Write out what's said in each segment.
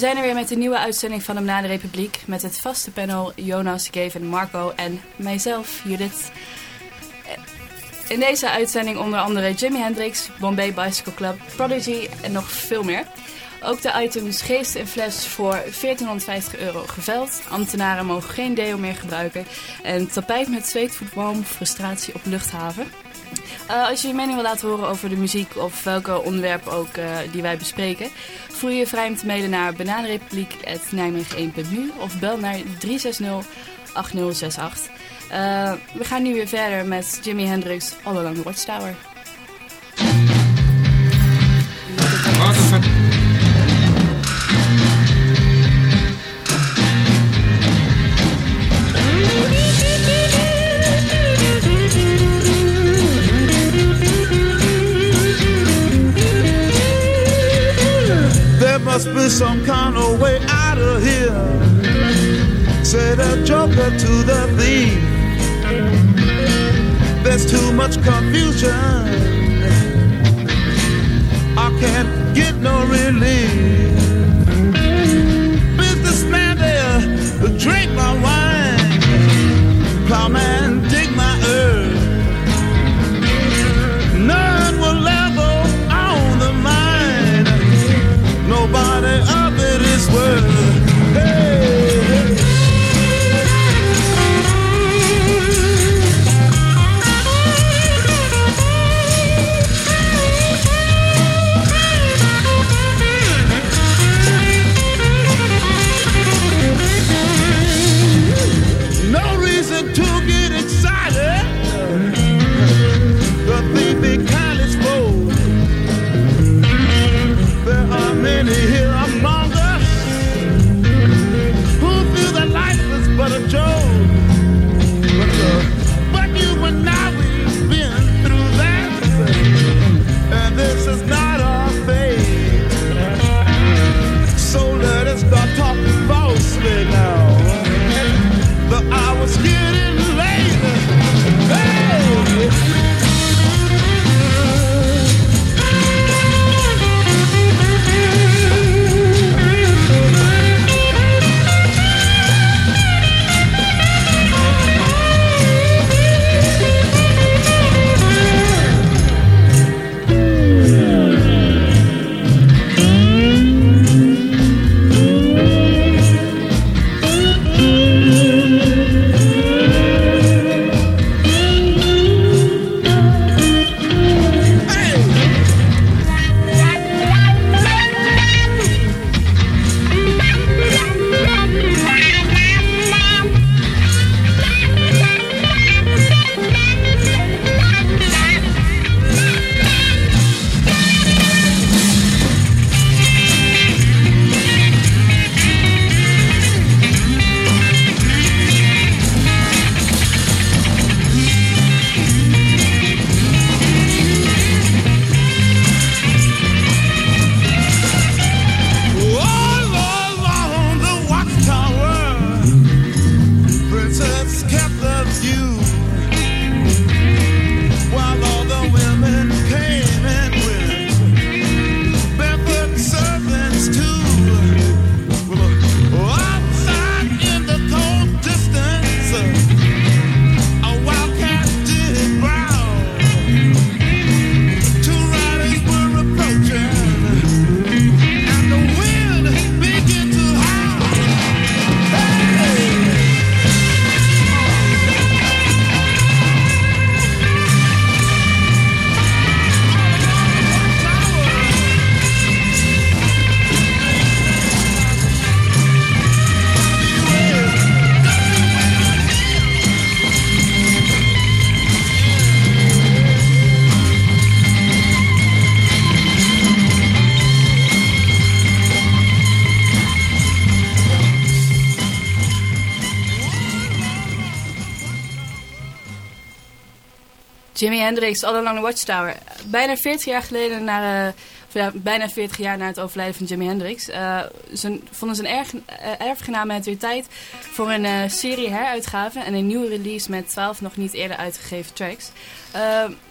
Zijn er weer met een nieuwe uitzending van de Na de Republiek. Met het vaste panel Jonas, Gavin, Marco en mijzelf, Judith. In deze uitzending onder andere Jimi Hendrix, Bombay Bicycle Club, Prodigy en nog veel meer. Ook de items geest en fles voor 1450 euro geveld. Ambtenaren mogen geen deo meer gebruiken. En tapijt met zweetvoetwalm, frustratie op luchthaven. Uh, als je je mening wil laten horen over de muziek of welke onderwerpen ook uh, die wij bespreken, voel je je vrij om te mailen naar bananenrepubliek.nijmegen1.nu of bel naar 360 8068. Uh, we gaan nu weer verder met Jimi Hendrix All Along the Watchtower. Must be some kind of way out of here. Said the joker to the thief. There's too much confusion. I can't get no relief. Businessman there, drink my wine. Hendrix, All Along the Watchtower. Bijna 40 jaar geleden naar, eh, ja, bijna 40 jaar na het overlijden van Jimi Hendrix, eh, zijn, vonden zijn erg, eh, erfgenamen het weer tijd voor een serie heruitgave en een nieuwe release met 12 nog niet eerder uitgegeven tracks.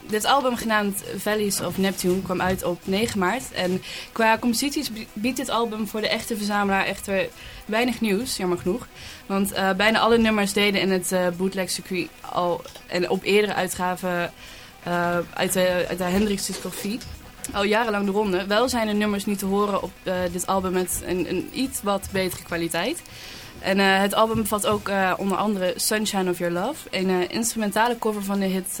Dit album, genaamd Valleys of Neptune, kwam uit op 9 maart. En qua composities bi- biedt dit album voor de echte verzamelaar echter weinig nieuws, jammer genoeg. Want bijna alle nummers deden in het eh bootleg circuit al en op eerdere uitgaven eh, uit de, de Hendrix discografie al jarenlang de ronde. Wel zijn er nummers niet te horen op eh, dit album met een, een iets wat betere kwaliteit. En eh, het album bevat ook onder andere Sunshine of Your Love, een instrumentale cover van de hit,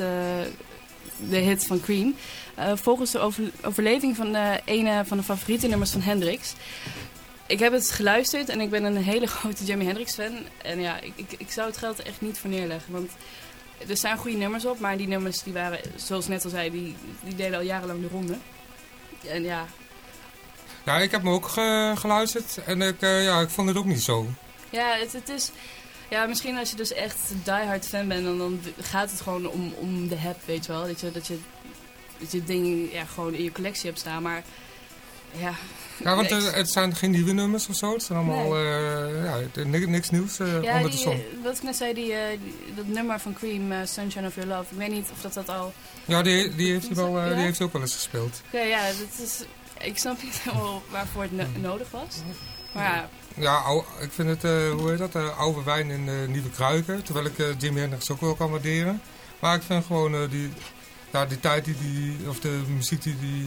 de hit van Cream. Volgens de over- overleving van de ene van de favoriete nummers van Hendrix. Ik heb het geluisterd en ik ben een hele grote Jimi Hendrix fan. En ja, ik, ik, ik zou het geld echt niet voor neerleggen. Want er staan goede nummers op, maar die nummers die waren, zoals net al zei, die, die deden al jarenlang de ronde. En ja, Ja, ik heb me ook ge- geluisterd en ik, eh, ja, ik vond het ook niet zo. Ja, het, het is... Ja, misschien als je dus echt diehard fan bent, dan, dan gaat het gewoon om, om de heb, weet je wel. Dat je, dat je, dat je dingen ja, gewoon in je collectie hebt staan, maar... Ja, Ja, want het zijn geen nieuwe nummers of zo. Het zijn allemaal eh, ja, niks, niks nieuws ja onder de zon. eh, wat ik net zei, die, die- dat nummer van Cream, Sunshine of Your Love. Ik weet niet of dat dat al... Ja, die, die, heeft hij wel, Ja? die heeft hij ook wel eens gespeeld. Ja, ja, dat is... Ik snap niet helemaal waarvoor het no- nodig was. Maar ja, Ja, ik vind het, hoe heet dat, oude wijn in nieuwe kruiken. Terwijl ik eh, Jimi Hendrix ook wel kan waarderen. Maar ik vind gewoon die, ja, die tijd die die, of de muziek die die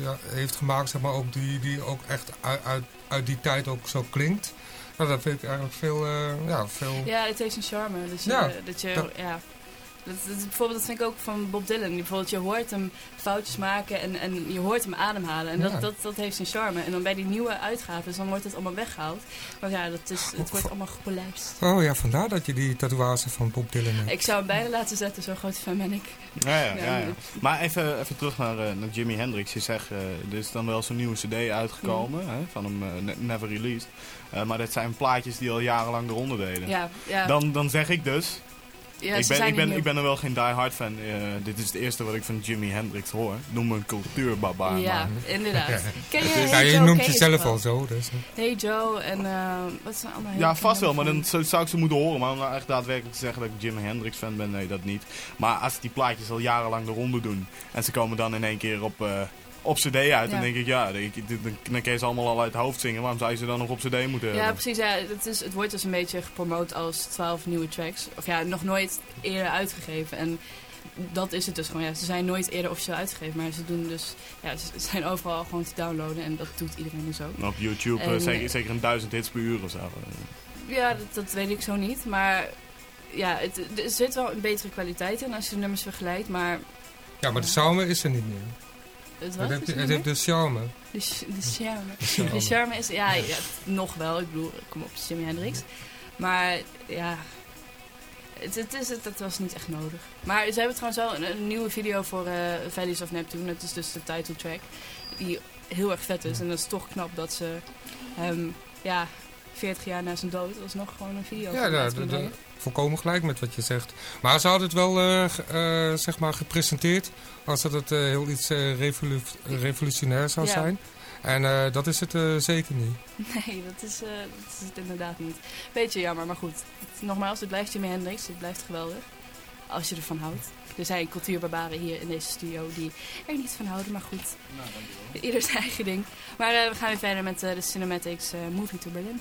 ja, heeft gemaakt, zeg maar, ook die, die ook echt uit, uit, uit die tijd ook zo klinkt. Nou, dat vind ik eigenlijk veel, eh, ja, veel... Ja, het heeft een charme. Dus Ja, je, dat je, dat- ja. Dat, dat, bijvoorbeeld, dat vind ik ook van Bob Dylan. Bijvoorbeeld, je hoort hem foutjes maken en, en je hoort hem ademhalen. En dat, Ja. dat, dat heeft zijn charme. En dan bij die nieuwe uitgaven, dan wordt het allemaal weggehaald. Want ja, dat is, het wordt allemaal gepolijst. Oh ja, vandaar dat je die tatoeage van Bob Dylan hebt. Ik zou hem bijna laten zetten, zo groot fan ben ik. Ja, ja, ja, Ja, ja. Maar even, even terug naar, eh, naar Jimi Hendrix. Je zegt, eh, er is dan wel zo'n nieuwe cd uitgekomen, hè, van hem eh, ne- Never Released. Eh, maar dat zijn plaatjes die al jarenlang de ronde deden. Ja, ja. Dan, dan zeg ik dus, ja ik, ben, zijn ik, ben, ik ben er wel geen die-hard fan. Eh, dit is het eerste wat ik van Jimi Hendrix hoor. Noem me een cultuurbarbaar. Ja, maar- inderdaad. Ken je, Ja, Hey je Joe, noemt je jezelf al zo. Dus. Hey Joe en eh, wat is een ander Ja, vast wel, maar dan zou ik ze moeten horen. Maar om nou echt daadwerkelijk te zeggen dat ik Jimi Hendrix fan ben, nee, dat niet. Maar als die plaatjes al jarenlang de ronde doen en ze komen dan in één keer op, eh, op cd uit, Ja. dan denk ik, ja, dan, dan kun je ze allemaal al uit het hoofd zingen. Waarom zou je ze dan nog op cd moeten Ja, precies. Ja, het, is, het wordt dus een beetje gepromoot als 12 nieuwe tracks. Of ja, nog nooit eerder uitgegeven. En dat is het dus gewoon. Ja, ze zijn nooit eerder officieel uitgegeven. Maar ze doen dus. Ja, ze zijn overal gewoon te downloaden. En dat doet iedereen dus ook. Op YouTube eh, En, zeker, eh, zeker een duizend hits per uur of zo. Ja, dat, dat weet ik zo niet. Maar ja, het, er zit wel een betere kwaliteit in als je de nummers vergelijkt. Maar ja, maar de charme is er niet meer. Het, Het was heeft, dus het heeft de charme. de, de charme. De charme is, ja, ja, nog wel. Ik bedoel, kom op, Jimi Hendrix. Maar ja, het, het is, het, dat was niet echt nodig. Maar ze hebben trouwens wel een, een nieuwe video voor eh Valleys of Neptune. Dat is dus de title track. Die heel erg vet is. En dat is toch knap dat ze hem, ja, 40 jaar na zijn dood alsnog gewoon een video Ja, van nou, volkomen gelijk met wat je zegt. Maar ze hadden het wel eh, eh, zeg maar gepresenteerd als dat het eh, heel iets eh, revolu revolutionair zou Ja. zijn. En eh, dat is het eh, zeker niet. Nee, dat is, eh, dat is het inderdaad niet. Beetje jammer, maar goed. Nogmaals, het blijft Jimi Hendrix. Het blijft geweldig. Als je ervan houdt. Er zijn cultuurbarbaren hier in deze studio die er niet van houden, maar goed. Ieder zijn eigen ding. Maar eh, we gaan weer verder met de Cinematics eh, Moving to Berlin.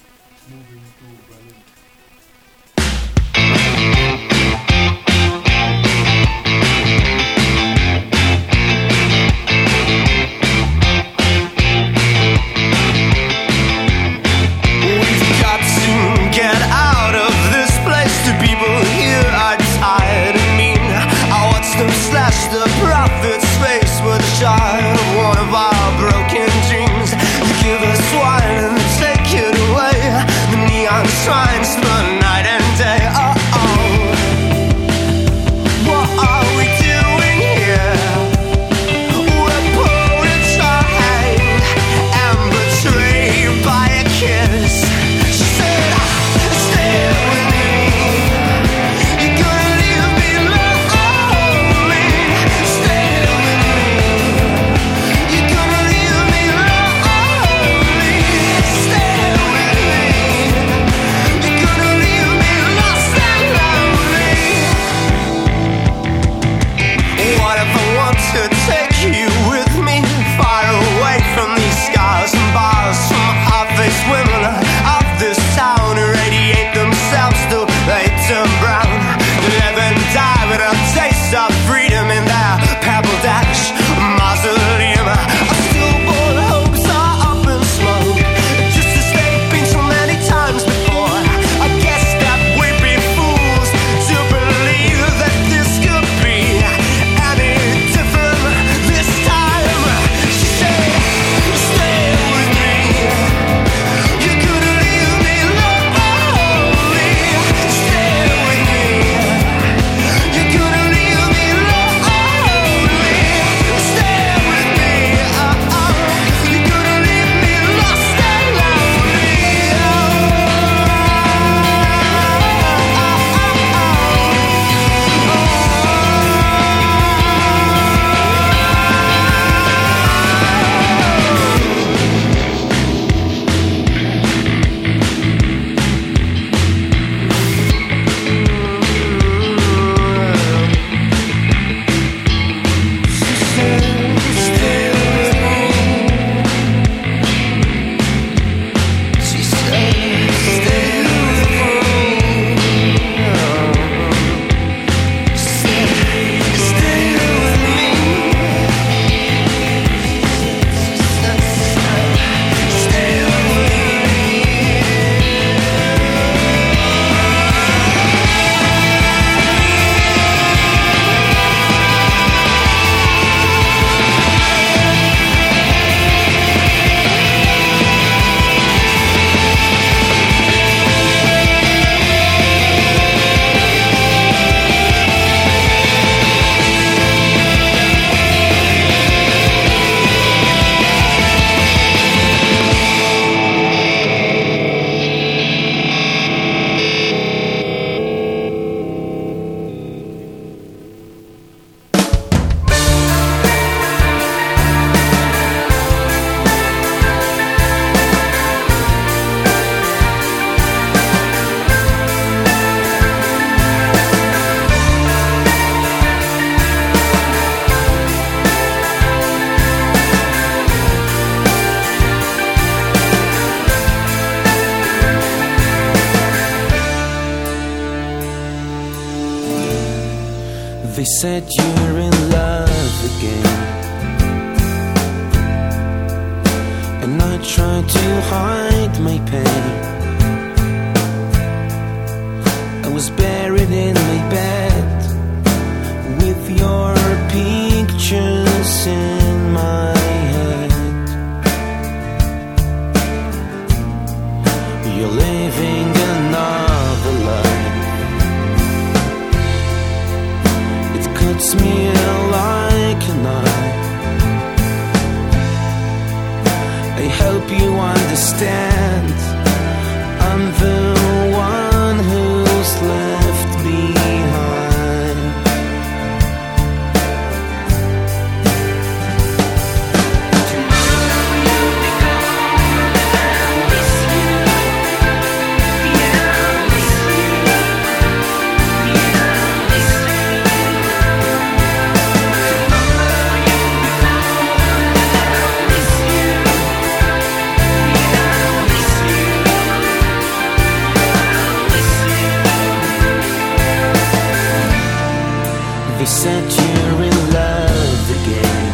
They said you're in love again.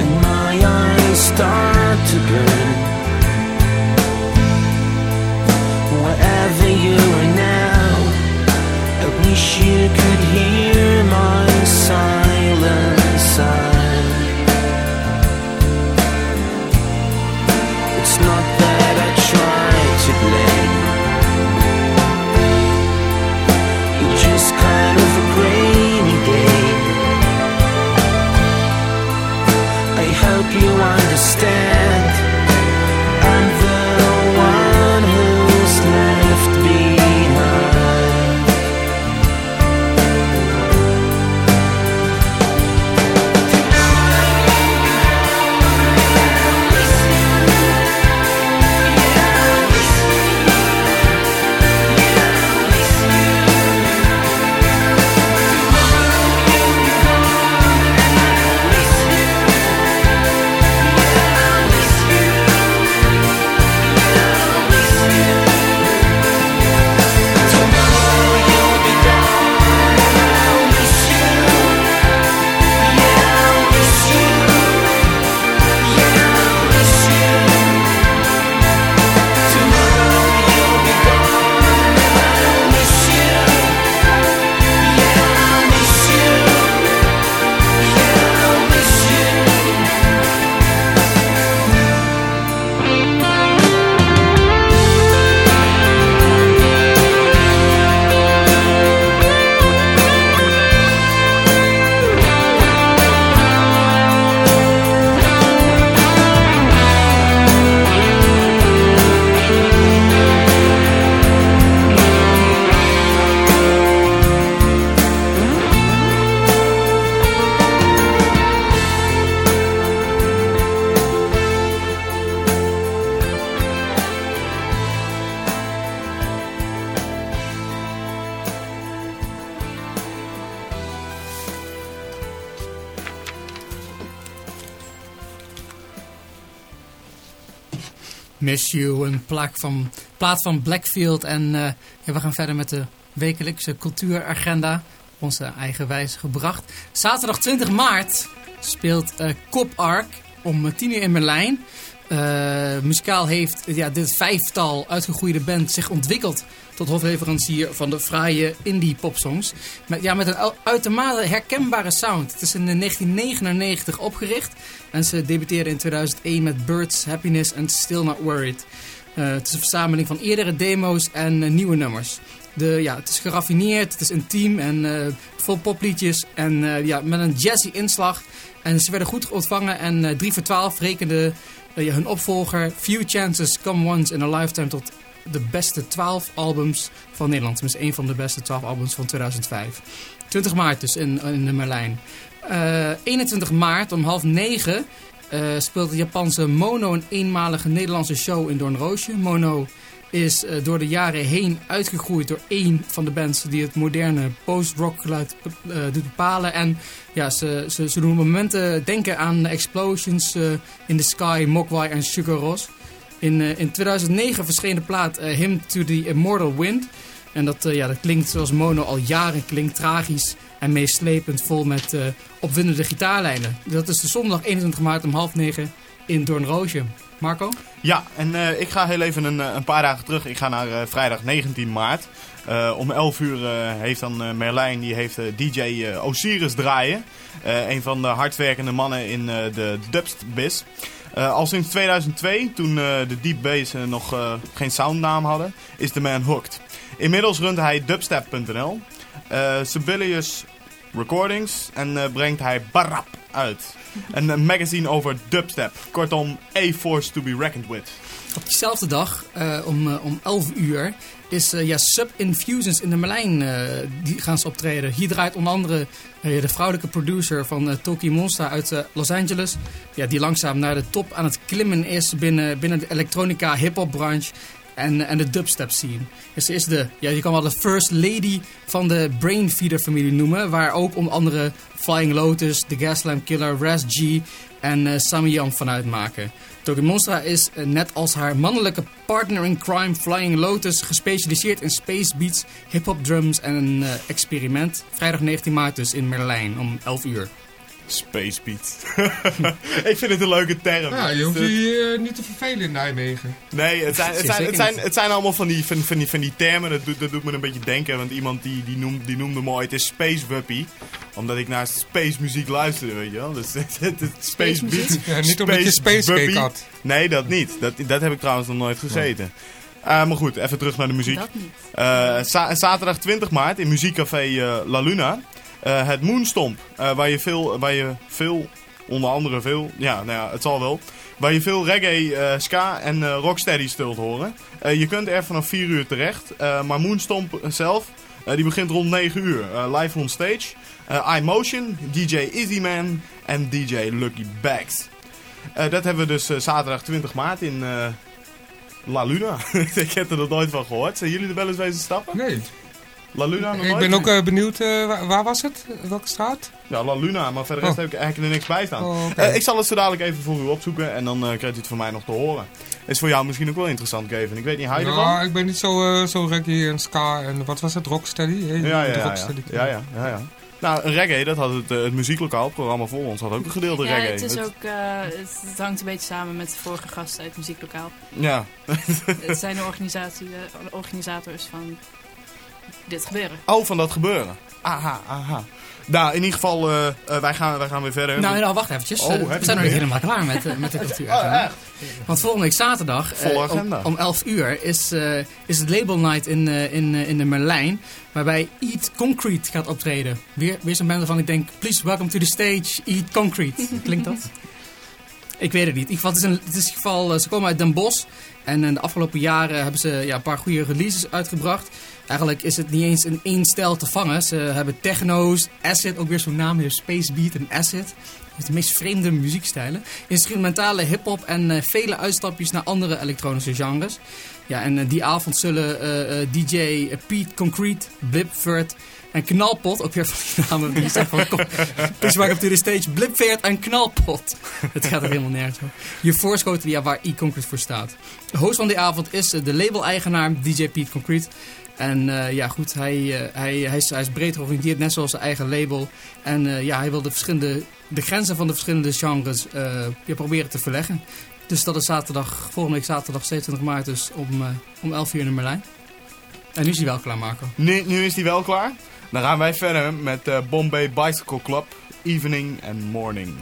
And my eyes start to burn. Miss You, een plaat van, plaat van Blackfield. En eh, we gaan verder met de wekelijkse cultuuragenda. Onze eigen wijze gebracht. Zaterdag 20 maart speelt eh Cop Ark om 10 uur in Berlijn. Eh, muzikaal heeft ja, dit vijftal uitgegroeide band zich ontwikkeld tot hofleverancier van de fraaie indie popsongs. Met, ja, met een uitermate herkenbare sound. Het is in 1999 opgericht en ze debuteerden in 2001 met Birds, Happiness en Still Not Worried. Eh, het is een verzameling van eerdere demo's en eh, nieuwe nummers. De, ja, het is geraffineerd, het is intiem en eh, vol popliedjes en ja, met een jazzy inslag. En ze werden goed ontvangen en eh 3 voor 12 rekende hun opvolger Few Chances Come Once in a Lifetime tot de beste 12 albums van Nederland. Dus een van de beste 12 albums van 2005. 20 maart dus in, in de Merlijn. Eh, 21 maart om half negen eh, speelt de Japanse Mono een eenmalige Nederlandse show in Doornroosje. Mono is eh, door de jaren heen uitgegroeid door één van de bands die het moderne post-rock geluid eh, doet bepalen. En ja, ze, ze, ze doen momenten denken aan Explosions eh, in the Sky, Mogwai en Sugar Ross. In, eh, in 2009 verscheen de plaat eh, Hymn to the Immortal Wind. En dat, eh, ja, dat klinkt zoals mono al jaren klinkt, tragisch en meeslepend, vol met eh, opwindende gitaarlijnen. Dat is de zondag 21 maart om half negen in Doornroosje. Marco? Ja, en eh, ik ga heel even een, eh, een paar dagen terug. Ik ga naar eh, vrijdag 19 maart. Eh, om 11 uur eh, heeft dan eh, Merlijn, die heeft eh, DJ eh, Osiris draaien. Eh, een van de hardwerkende mannen in eh, de dubstbiz. Eh, al sinds 2002, toen eh, de Deep Bass eh, nog geen soundnaam hadden, is de man hooked. Inmiddels runt hij dubstep.nl, eh Sibelius Recordings en brengt hij Barap uit. Een magazine over dubstep. Kortom, a force to be reckoned with. Op diezelfde dag, eh, om, eh, om 11 uur, is eh, ja, Sub Infusions in de Merlijn die gaan ze optreden. Hier draait onder andere de vrouwelijke producer van Toki Monster uit Los Angeles. Ja, die langzaam naar de top aan het klimmen is binnen, binnen de elektronica hip-hop branche. En, en de dubstep scene. Dus ze is de, ja, je kan wel de first lady van de Brainfeeder familie noemen. Waar ook onder andere Flying Lotus, The Gaslamp Killer, Raz G en Sammy Young van uitmaken. Toki Monstra is eh, net als haar mannelijke partner in crime Flying Lotus gespecialiseerd in space beats, hip-hop drums en een eh, experiment. Vrijdag 19 maart dus in Merlijn om 11 uur. Space Beat. ik vind het een leuke term. Ja, je hoeft je eh, niet te vervelen in Nijmegen. Nee, het zijn, het, zijn, het, zijn, het zijn allemaal van die, van, van die, van die termen. Dat doet, dat doet me een beetje denken. Want iemand die, die, noemde, die noemde me ooit Space Wuppie. Omdat ik naar space muziek luisterde, weet je wel. Dus het, het, het Space? Beat. Ja, niet omdat je Space. Cake had. Nee, dat niet. Dat, dat heb ik trouwens nog nooit gezeten. Eh, maar goed, even terug naar de muziek. Dat niet. Eh, za- zaterdag 20 maart in muziekcafé eh, La Luna. Eh, het Moonstomp. eh, waar, je veel, waar je veel, onder andere veel, ja, nou ja, het zal wel. Waar je veel reggae, eh, ska en rocksteady zult horen. Je kunt er vanaf 4 uur terecht. Maar Moonstomp zelf, die begint rond 9 uur. Live on stage. IMotion, DJ Easyman en DJ Lucky Bags. Dat hebben we dus zaterdag 20 maart in La Luna. ik heb er nog nooit van gehoord. Zijn jullie er wel eens wezen stappen? Nee. La Luna nog Ik nooit? ben ook eh, benieuwd, eh, waar, waar was het? Welke straat? Ja, La Luna, maar verder Oh. heb ik eigenlijk er niks bij staan. Oh. Eh, ik zal het zo dadelijk even voor u opzoeken en dan eh, krijgt u het van mij nog te horen. Is voor jou misschien ook wel interessant, Kevin. Ik weet niet, hou je Ja, ervan? ik ben niet zo, eh, zo reggae en ska en wat was het? Rocksteady? hè? Ja, ja, De ja. Ja, Rocksteady. ja, ja, ja, ja. Nou, reggae, dat had het, het muzieklokaal programma voor ons. Had ook een gedeelte Ja, reggae. het, is Het- ook, eh, het, het hangt een beetje samen met de vorige gast uit het muzieklokaal. Ja, het zijn de organisatie, de organisators van dit gebeuren. oh, van dat gebeuren. Aha, aha. Nou, in ieder geval, eh, eh, wij, gaan, wij gaan weer verder. Nou, nou wacht eventjes. Oh, Eh, we zijn nog niet helemaal klaar met, met de cultuur. Oh, echt? Want volgende week zaterdag Volle om, agenda. om 11 uur is, eh, is het Label Night in, eh, in, in de Merlijn. Waarbij Eat Concrete gaat optreden. Weer, weer zo'n band waarvan ik denk, please welcome to the stage, Eat Concrete. Klinkt dat? Ik weet het niet. In ieder geval, het is, een, het is in ieder geval, ze komen uit Den Bosch. En in de afgelopen jaren hebben ze ja, een paar goede releases uitgebracht. Eigenlijk is het niet eens in één stijl te vangen. Ze hebben techno's, acid, ook weer zo'n naam, dus space beat en acid. De meest vreemde muziekstijlen. Instrumentale hip-hop en eh, vele uitstapjes naar andere elektronische genres. Ja, en eh, die avond zullen eh, DJ Pete Concrete, Blipford en Knalpot, ook weer van die namen die zeggen van kom, welcome to the stage, Blipford en Knalpot. Het gaat er helemaal nergens over. Je voorschoten waar E-Concrete voor staat. De host van die avond is eh, de label-eigenaar DJ Pete Concrete. En eh, ja, goed, hij, eh, hij, hij, is, hij is breed georiënteerd, net zoals zijn eigen label. En ja, hij wil de, verschillende, de grenzen van de verschillende genres ja, proberen te verleggen. Dus dat is zaterdag, volgende week zaterdag 27 maart dus om, om 11 uur in Merlijn. En nu is hij wel klaar, Marco. Nu, nu is die wel klaar. Dan gaan wij verder met eh, Bombay Bicycle Club, Evening and Morning.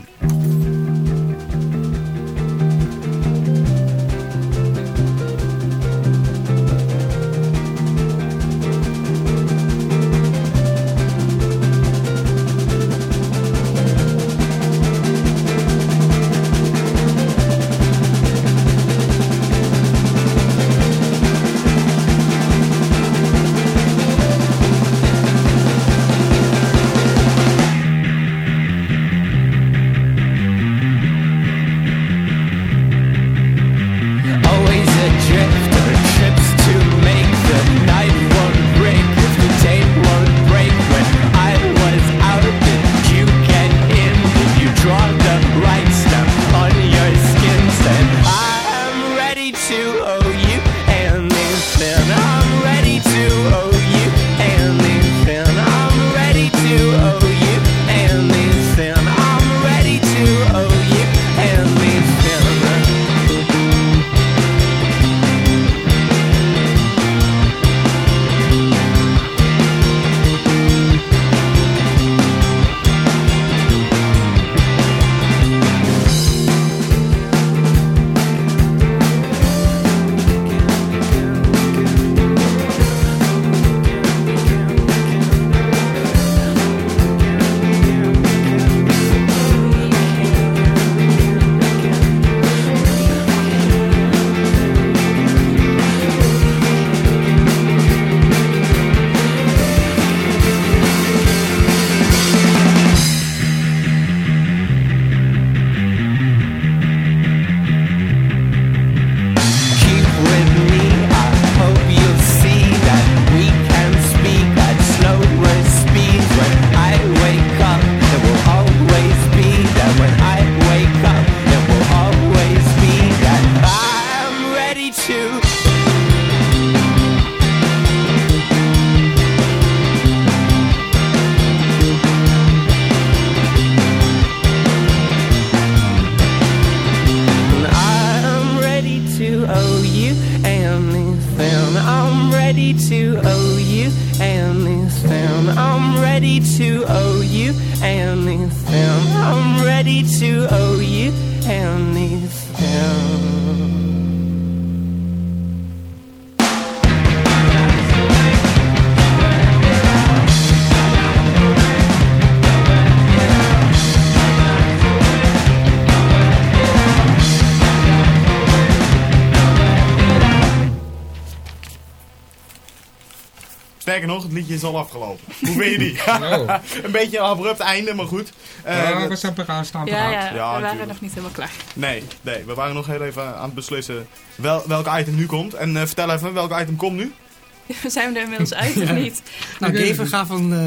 Sterker nog, het liedje is al afgelopen. Hoe vind je die? Oh. een beetje een abrupt einde, maar goed. Eh, Ja, we zijn per aanstaan Ja, ja, Ja, we waren natuurlijk. nog niet helemaal klaar. nee, nee, we waren nog heel even aan het beslissen wel, welk item nu komt. En eh, vertel even, welk item komt nu? Zijn we er inmiddels uit of niet? Nou, het gaat van, eh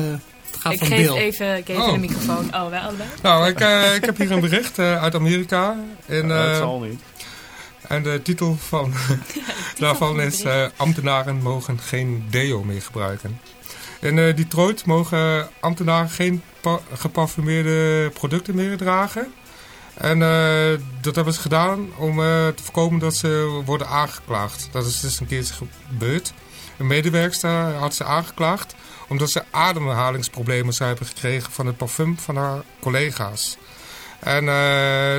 gaat Ik van geef Bill. even geef Oh. de microfoon. Oh, allebei? Nou, ik, eh, ik heb hier een bericht eh, uit Amerika. En, Eh, eh, het zal niet. En de titel van, daarvan is... eh, ambtenaren mogen geen deo meer gebruiken. In eh, Detroit mogen ambtenaren geen pa- geparfumeerde producten meer dragen. En eh, dat hebben ze gedaan om te voorkomen dat ze worden aangeklaagd. Dat is dus een keertje gebeurd. Een medewerkster had ze aangeklaagd omdat ze ademhalingsproblemen zou hebben gekregen van het parfum van haar collega's. En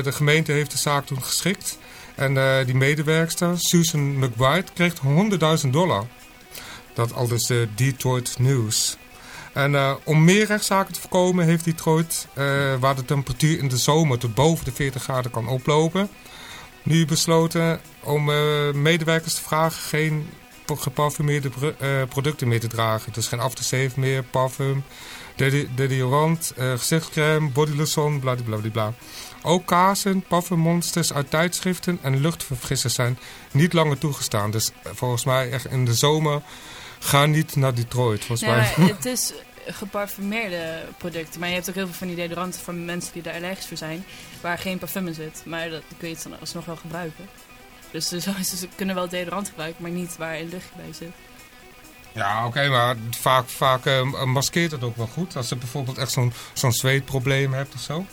de gemeente heeft de zaak toen geschikt. En eh, die medewerkster, Susan McBride, kreeg 100.000 dollar. Dat al dus de Detroit News. En eh, om meer rechtszaken te voorkomen heeft Detroit, eh, waar de temperatuur in de zomer tot boven de 40 graden kan oplopen, nu besloten om eh, medewerkers te vragen geen geparfumeerde pro- eh, producten meer te dragen. Dus geen aftershave meer, parfum, deodorant, eh, gezichtscreme, bodylotion, bladibladibla. Ook kaarsen, parfummonsters uit tijdschriften en luchtverfrissers zijn niet langer toegestaan. Dus eh, volgens mij echt in de zomer ga niet naar Detroit. Volgens Nee, mij. maar het is geparfumeerde producten. Maar je hebt ook heel veel van die deodoranten voor mensen die daar allergisch voor zijn. Waar geen parfum in zit. Maar dat kun je het dan alsnog wel gebruiken. Dus ze zo- ze kunnen wel deodorant gebruiken, maar niet waar een luchtje bij zit. Ja, oké, maar vaak, vaak eh, maskeert het ook wel goed. Als je bijvoorbeeld echt zo'n zo'n zweetprobleem hebt of zo.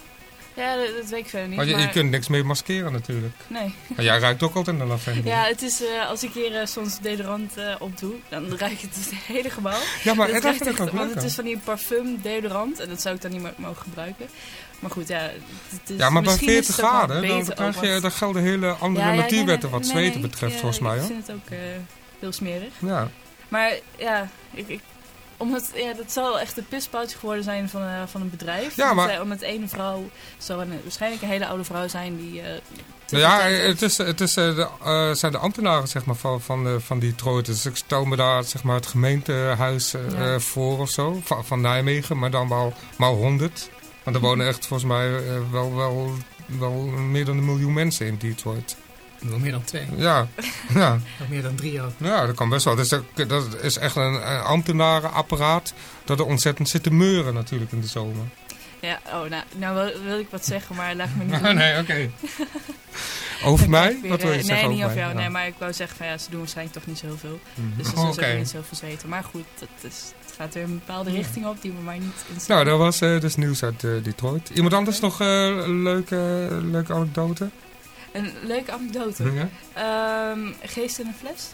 Ja, dat, dat weet ik verder niet. Maar je, je maar- kunt niks meer maskeren natuurlijk. Nee. Maar jij ruikt ook altijd naar lavendel. Ja, het is eh, als ik hier eh, soms deodorant eh opdoe, dan ruik ik het het hele gebouw. Ja, maar Dat dat ik ook Want het is van die parfum deodorant en dat zou ik dan niet meer mogen gebruiken. Maar goed, ja. Het is, ja, maar bij misschien is 40 het ook wel graden, dan, krijg je, dan gelden hele andere Ja, ja, nee, natuurwetten nee, wat nee, zweten nee, betreft, ik, volgens mij. Ik Hoor. vind het ook heel smerig. Ja. Maar ja, ik, ik, omdat, ja, dat zal echt de pispoutje geworden zijn van, eh, van een bedrijf. Ja, maar- eh, omdat ene vrouw, zal een, waarschijnlijk een hele oude vrouw zijn die... eh, Nou ja, het, is, het is, de, zijn de ambtenaren zeg maar, van, van, van Detroit. Dus ik stel me daar zeg maar, het gemeentehuis eh, Ja. eh, voor of zo. Van, van Nijmegen, maar dan wel, maar 100. Want er wonen echt volgens mij wel, wel, wel meer dan een miljoen mensen in Detroit. Wel meer dan twee. Ja, ja. Nog meer dan drie ook. ja dat kan best wel. Dus dat, dat is echt een, een ambtenarenapparaat dat er ontzettend zit te meuren natuurlijk in de zomer. Ja, oh, nou, nou wil, wil ik wat zeggen, maar laat me niet doen. nee, oké. Over mij? weer, Wat wil je eh, zeggen Nee, niet over over jou. Nee, maar ik wou zeggen van ja, ze doen waarschijnlijk toch niet zoveel. Mhm. Dus er Oh, ook niet zoveel zweten. Maar goed, het, is, het gaat weer een bepaalde richting op die we maar niet in Nou, dat was eh, dus nieuws uit eh, Detroit. Iemand anders nog een leuke, leuke anekdote? Een leuke anekdote. Ja? Ehm, geest in een fles?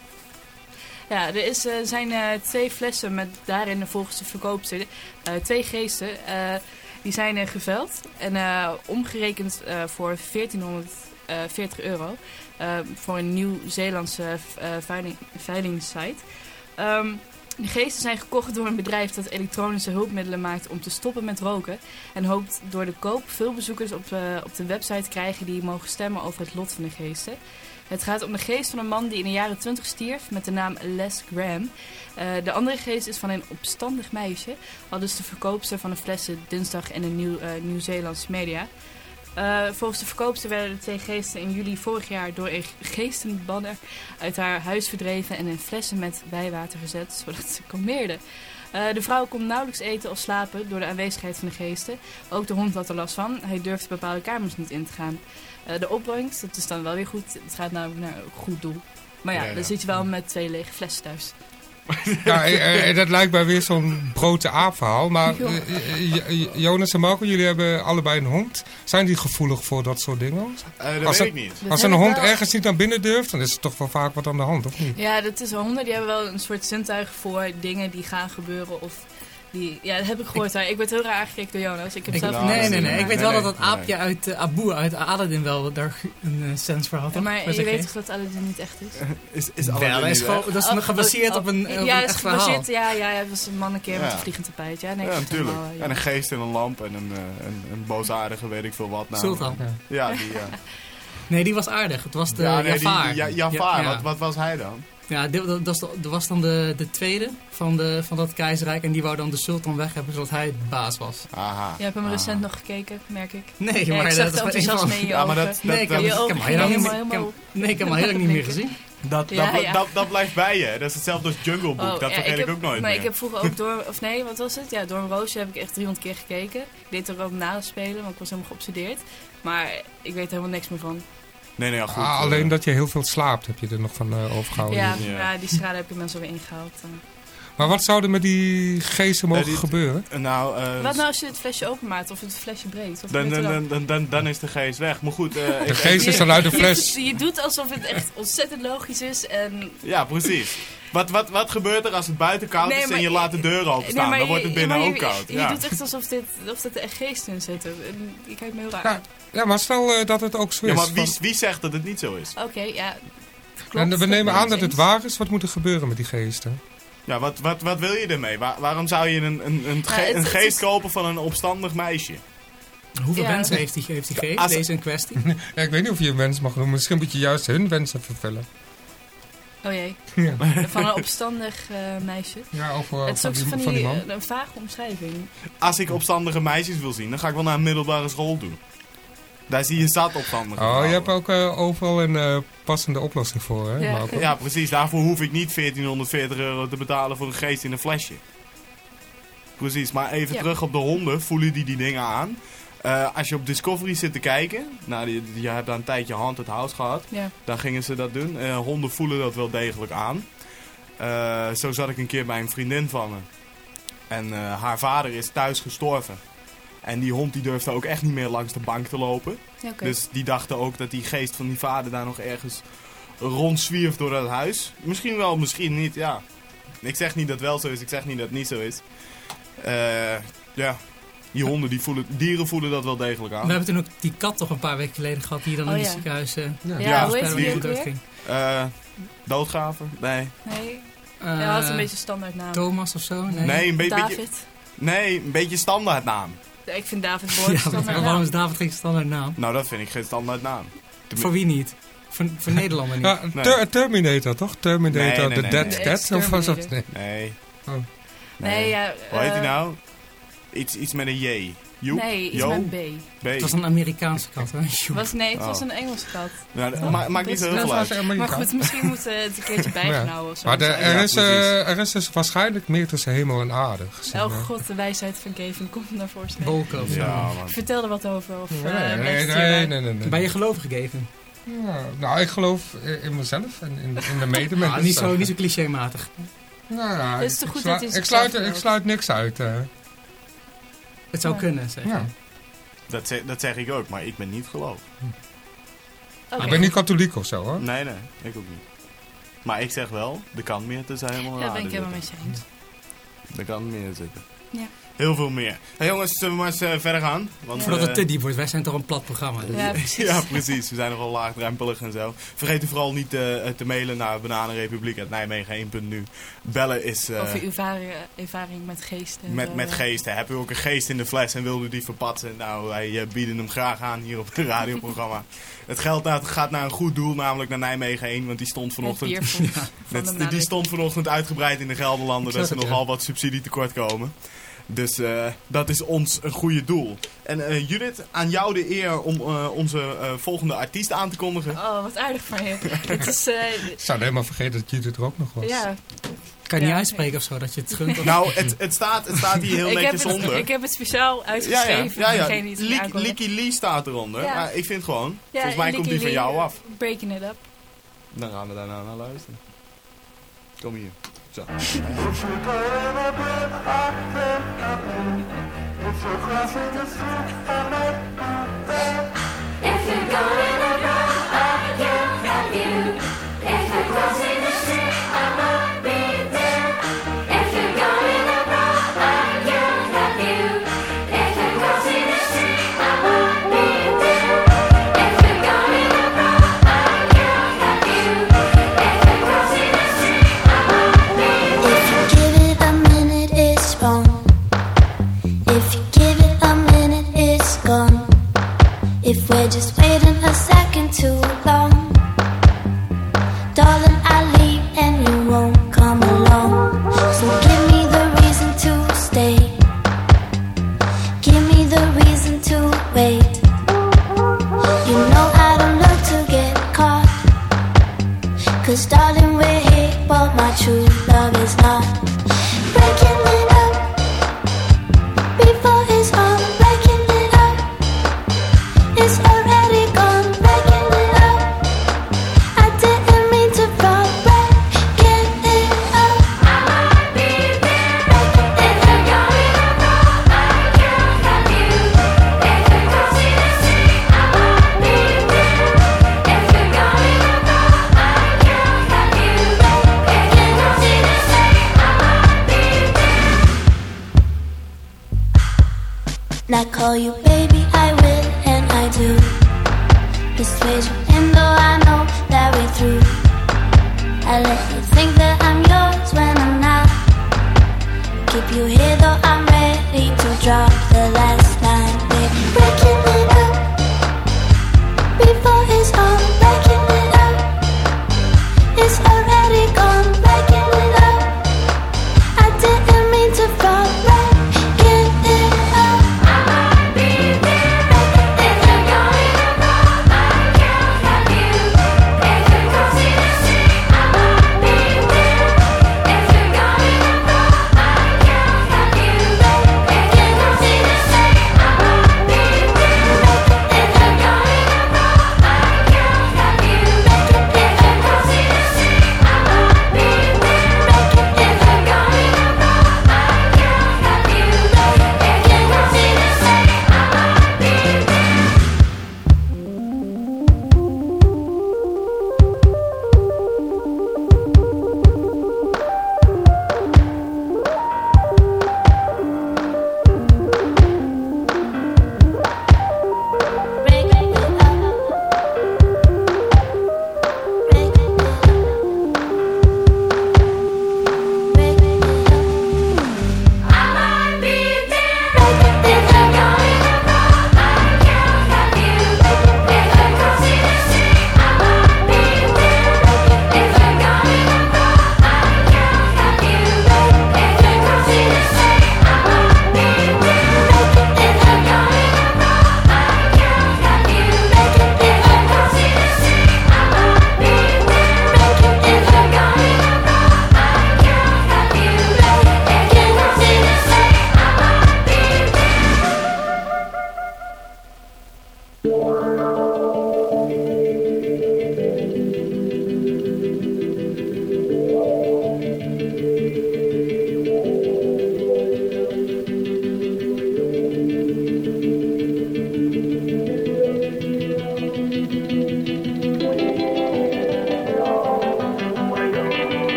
Ja, er is, eh, zijn eh, twee flessen met daarin volgens de verkoopster eh, twee geesten. die zijn geveld en omgerekend voor 1440 euro. voor een Nieuw-Zeelandse veiling, veilingssite. Ehm, de geesten zijn gekocht door een bedrijf dat elektronische hulpmiddelen maakt om te stoppen met roken. En hoopt door de koop veel bezoekers op, eh, op de website te krijgen die mogen stemmen over het lot van de geesten. Het gaat om de geest van een man die in de jaren 20 stierf met de naam Les Graham. Eh, de andere geest is van een opstandig meisje, al dus de verkoopster van de flessen dinsdag in de Nieuw, eh, Nieuw-Zeelandse media. Eh, volgens de verkoopster werden de twee geesten in juli vorig jaar door een geestenbanner uit haar huis verdreven en in flessen met wijwater gezet, zodat ze kalmeerden. Eh, de vrouw kon nauwelijks eten of slapen door de aanwezigheid van de geesten. Ook de hond had er last van. Hij durfde bepaalde kamers niet in te gaan. Eh, de opbrengst, dat is dan wel weer goed. Het gaat namelijk naar een goed doel. Maar ja, Ja, ja. dan zit je wel met twee lege flessen thuis. Ja, eh, eh, dat lijkt mij weer zo'n brood aap verhaal. Maar eh, Jonas en Marco, jullie hebben allebei een hond. Zijn die gevoelig voor dat soort dingen? Eh, dat Als weet ik niet. Als een hond wel- ergens niet naar binnen durft, dan is er toch wel vaak wat aan de hand, of niet? Ja, dat is honden. Die hebben wel een soort zintuig voor dingen die gaan gebeuren. Of die, ja, dat heb ik gehoord. hè. Ik werd heel raar aangekeken door Jonas. Ik heb Ik- zelf Nou, nee, nee, nee. Ik weet nee, wel nee, dat dat nee. aapje uit uh, Abu, uit Aladdin wel daar een eh, sens voor had. Ja, maar je weet toch dat Aladdin niet echt is? Is, is Wel, Aladdin dat is, gewoon, dat is Oh, gebaseerd oh, op een, op ja, een dat is echt verhaal. gebaseerd. Ja, ja, hij was een man een keer met Ja. een vliegend tapijt. Ja, nee, ik Ja, het natuurlijk. wel, ja. En een geest en een lamp en een, eh, een, een boosaardige weet ik veel wat. Nou. Sultan. Ja, die, ja. Nee, die was aardig. Het was de ja, nee, die- Jafar. die- ja, Jafar, Ja, ja. Wat, wat was hij dan? Ja, dit, dat, dat, was dan de, de tweede van, de, van dat keizerrijk. En die wou dan de sultan weg hebben, zodat hij de baas was. Aha. Je hebt hem aha. recent nog gekeken, merk ik. Nee, maar ik dat is enthousiasme in je Ja, maar dat, Nee, ik dat, heb, ik hem helemaal- ik nee, ik heb hem al heel lang niet meer gezien. dat, Ja, dat, ja. dat, dat blijft bij je. Dat is hetzelfde als Jungle Book. Oh, dat ja, vergeet ik, heb- ook nooit Maar meer. ik heb vroeger ook door, of nee, wat was het? Ja, door een roosje heb ik echt 300 keer gekeken. Ik deed er ook na spelen, want ik was helemaal geobsedeerd. Maar ik weet er helemaal niks meer van. Nee, nee, ja, goed. Ah, eh, alleen dat je heel veel slaapt, heb je er nog van eh, overgehouden. ja, ja. ja. die schade heb ik mensen weer ingehaald. eh. Maar wat zou er met die geesten mogen die- gebeuren? Nou, eh, Wat nou als je het flesje openmaakt of het flesje breekt? Dan, dan, dan, dan, dan is de geest weg. Maar goed, eh, De geest is Je- dan uit de je- fles. Je, doet alsof het echt ontzettend logisch is en... Ja, precies. Wat, wat, wat gebeurt er als het buiten koud Nee, is en je je- laat de deur openstaan? maar dan wordt het ja, binnen ook koud. Je, ja. doet echt alsof, dit, of er echt geest in zit. En Je kijkt me heel raar Ja, aan. Ja, maar stel eh, dat het ook zo ja, is. maar wie, van- wie zegt dat het niet zo is? Oké, ja. Klopt, en we dat nemen aan ik dat het waar is. Wat moet er gebeuren met die geesten? Ja, wat, wat, wat wil je ermee? Waar- waarom zou je een, een, een, ge- Ja, het- een geest kopen van een opstandig meisje? Hoeveel Ja. wensen heeft die, heeft die geest, Als- deze in kwestie? Ja, ik weet niet of je een wens mag noemen. Misschien moet je juist hun wensen vervullen. Oh jee. Ja, Van een opstandig eh, meisje. ja of het is van, ook die, van van die die, man. eh, een vage omschrijving. Als ik opstandige meisjes wil zien, dan ga ik wel naar een middelbare school doen. Daar zie je zat opstandige Oh, je hebt ook eh, overal een eh, passende oplossing voor, hè? Ja. Ja, precies. Daarvoor hoef ik niet 1440 euro te betalen voor een geest in een flesje. Precies, maar even Ja. terug op de honden. Voelen die die dingen aan? Eh, als je op Discovery zit te kijken, nou, je hebt daar een tijdje Haunted House gehad. Ja. Dan gingen ze dat doen. Eh, honden voelen dat wel degelijk aan. Eh, zo zat ik een keer bij een vriendin van me. En haar vader is thuis gestorven. En die hond die durfde ook echt niet meer langs de bank te lopen. Dus die dachten ook dat die geest van die vader daar nog ergens rondzwierf door dat huis. Misschien wel, misschien niet, ja. Ik zeg niet dat het wel zo is, ik zeg niet dat het niet zo is. Eh, ja, die honden, die voelen, dieren voelen dat wel degelijk aan. We hebben toen ook die kat toch een paar weken geleden gehad die dan Oh, in het ja. ziekenhuis eh Ja. Ja, Ja, doodging. Eh, doodgraver? Nee. Nee, Eh, ja, dat is een beetje standaard naam. Thomas of zo? Nee. Nee, een be- beetje, David. nee, een beetje standaard naam. Ja, Ik vind David Ja, standaard waarom is David geen standaard naam? Nou, dat vind ik geen standaard naam. Voor wie niet? Voor, voor Nederlander niet. Ja, Nee. Ter- Terminator, toch? Terminator, Nee, nee, The nee, Dead nee. Dead? Nee, Of was dat? Terminator. Nee. Nee. Oh. Nee, ja. Hoe heet die nou? Iets, iets met een J. Joep? Nee, iets Jo? met een B. B. Het was een Amerikaanse kat, hè? Joep. Was, nee, het was Oh. een Engelse kat. Ma- maakt niet zo heel veel uit. Maar goed, misschien moeten we het een keertje bijgehouden of zo. Maar de, er, Ja, is, eh, er is dus waarschijnlijk meer tussen hemel en aarde. gezien, Oh god, de wijsheid van Kevin komt naar voren. Bolko of zo. Ja. Vertel er wat over. Of, Nee, eh, nee, nee, nee, hierbij. nee, nee, nee. Ben je gelovig gegeven? Ja, nou, ik geloof in mezelf en in, in de medemensen. Ah, niet, zo, niet zo clichématig. Nou ja, Het is toch ik, goed slu- dat hij ik, zichzelf sluit, ik sluit niks uit. Het zou Ja. kunnen, zeg. ja. Dat, zeg, dat zeg ik ook, maar ik ben niet geloof. Oké. Ik ben niet katholiek of zo hoor. Nee, nee, ik ook niet. Maar ik zeg wel, er kan meer te zijn helemaal Ja, daar ben ik helemaal mee zitten. eens. Er kan meer zitten. Ja. Heel veel meer. Hey jongens, zullen we maar eens eh, verder gaan? Want, Ja. Voordat eh, het te diep wordt. Wij zijn toch een plat programma. dus- Ja, precies. ja, precies. We zijn nogal laagdrempelig en zo. Vergeet u vooral niet eh, te mailen naar bananenrepubliek.nijmegen1.nu. Bellen is eh, Over uw ervaring, ervaring met geesten. en met, met geesten. Heb u ook een geest in de fles en wilde u die verpatsen? Nou, wij eh, bieden hem graag aan hier op het radioprogramma. het geld gaat- gaat naar een goed doel, namelijk naar Nijmegen 1, want die stond vanochtend... die stond vanochtend uitgebreid in de Gelderlanden dat zag ze nogal wat subsidie tekort komen. Dus eh, dat is ons een goede doel. En eh, Judith, aan jou de eer om eh, onze eh, volgende artiest aan te kondigen. Oh, wat aardig van je. Het is, eh, Ik zou helemaal vergeten dat Judith er ook nog was. ja. Kan je niet Ja. uitspreken of zo, dat je het gunt. of- Nou, het, het, staat, het staat hier heel ik, heb netjes het, onder. ik heb het speciaal ja, ja, uitgeschreven. ja, Lee staat eronder. Ja. Maar ik vind gewoon, Ja, volgens mij komt die van jou af. Breaking it up. Dan gaan we daarna naar luisteren. Kom hier. If you're gonna a second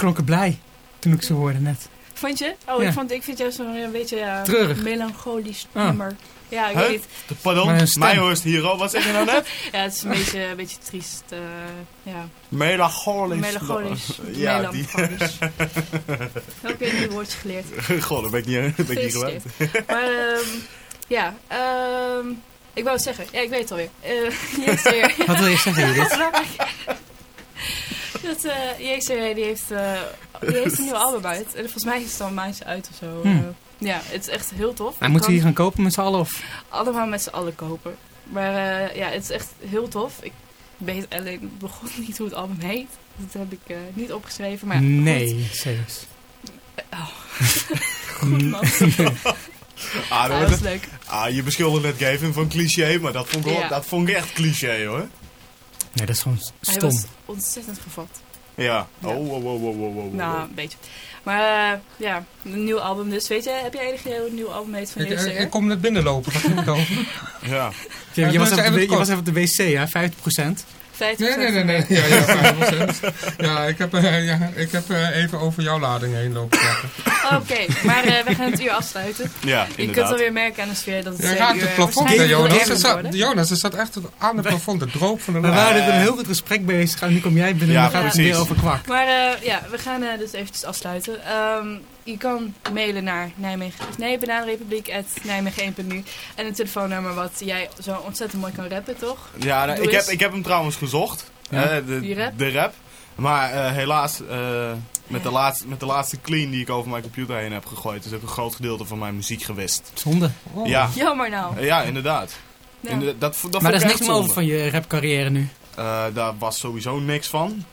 klonken blij toen ik ze hoorde net. Vond je? Oh, Ja. ik, vond, ik vind juist zo'n een beetje ja, Treurig. melancholisch Ah. nummer. Ja, ik Huh? weet niet. Pardon, Maar een stem. mij hoort hier al. Wat zeg je nou net? Ja, het is een beetje, een beetje triest. eh, ja. Melancholisch. Melancholisch. Ja, die. Melancholisch. Ook een nieuw woordje geleerd. Goh, dat ben ik niet, dat ben ik niet gewend. Maar ehm, ja, ehm, ik wou het zeggen. Ja, ik weet het alweer. Uh, Jezer. Wat wil je zeggen, Judith? Dat eh Jezer, die heeft, eh, die heeft een nieuw album uit. En volgens mij is het al een maandje uit of zo. Hmm. Eh, ja, het is echt heel tof. Hij Je moet ze kan hier gaan kopen met z'n allen? Of? allemaal met z'n allen kopen. Maar eh, ja, het is echt heel tof. Ik weet alleen begon niet hoe het album heet. Dat heb ik eh, niet opgeschreven. Maar nee, serieus. Oh. Goed man. Ah, Ah, dat was- leuk. ah, je beschuldigt net Gavin van cliché, maar dat vond ik, wel- Ja. dat vond ik echt cliché hoor. Nee, dat is gewoon Hij stom. was ontzettend gevat. Ja. Ja. Oh, wow, wow, wow, wow, wow. Nou, een beetje. Maar eh, ja, een nieuw album dus. Weet je, heb jij enig idee hoe een nieuw album heet van Ik, Jezer? ik, ik kom net binnenlopen, wat ging het over? Ja. Je, was even je was even op de wc, hè? 50%. 50 Nee, nee, nee, nee. Ja, ja, 5%. ja, ik heb, eh, ja, ik heb eh, even over jouw lading heen lopen klappen. Oké, maar eh, we gaan het uur afsluiten. Ja, Je kunt inderdaad. alweer merken aan de sfeer dat het Je zeven raakt het plafond, hè, Jonas? Er staat, geworden. Jonas, er staat echt aan het plafond, de droop van de We lucht. waren met een heel goed gesprek bezig en nu kom jij binnen Ja, en dan gaat het precies. weer over kwak. Maar eh, ja, we gaan eh, dus eventjes afsluiten. Ehm, je kan mailen naar Nijmegen, nee, bananenrepubliek.nijmegen1.nu. En een telefoonnummer wat jij zo ontzettend mooi kan rappen, toch? Ja, nou, ik, heb, ik heb hem trouwens gezocht. Ja. eh, de, Die rap? de rap. Maar eh, helaas, eh, met, Ja. de laatste, met de laatste clean die ik over mijn computer heen heb gegooid, is ook een groot gedeelte van mijn muziek gewist. Zonde. Oh. Ja, Jammer nou. Ja, inderdaad. Ja. Inderdaad, dat, dat maar ik is niks meer over van je rapcarrière nu. Eh, daar was sowieso niks van.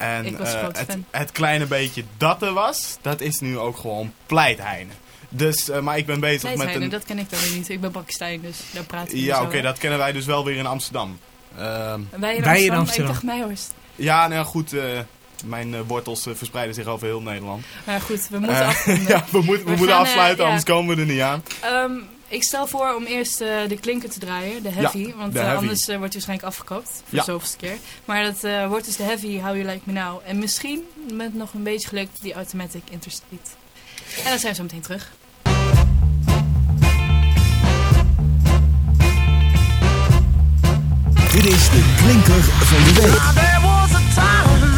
En Ik was eh, het, fan. het kleine beetje dat er was, dat is nu ook gewoon pleitheinen. Dus, eh, maar ik ben bezig met een... dat ken ik dan weer niet. Ik ben Bakstijn, dus daar praten we Ja, zo oké, dat kennen wij dus wel weer in Amsterdam. Ehm, Wij in Wij in Amsterdam, Amsterdam. ik dacht Meijhorst. ja, nou goed, eh, mijn wortels verspreiden zich over heel Nederland. Maar goed, we moeten afronden. ja, we, moeten we We moeten gaan, afsluiten, ja. anders komen we er niet aan. Ehm, ik stel voor om eerst eh, de klinker te draaien, de heavy. want de eh, heavy. anders eh, wordt hij waarschijnlijk afgekoopt. Voor Ja. de zoveelste keer. Maar dat eh, wordt dus de heavy How You Like Me Now. En misschien met nog een beetje geluk die Automatic Interstate. En dan zijn we zo meteen terug. Dit is de klinker van de week.